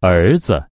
儿子。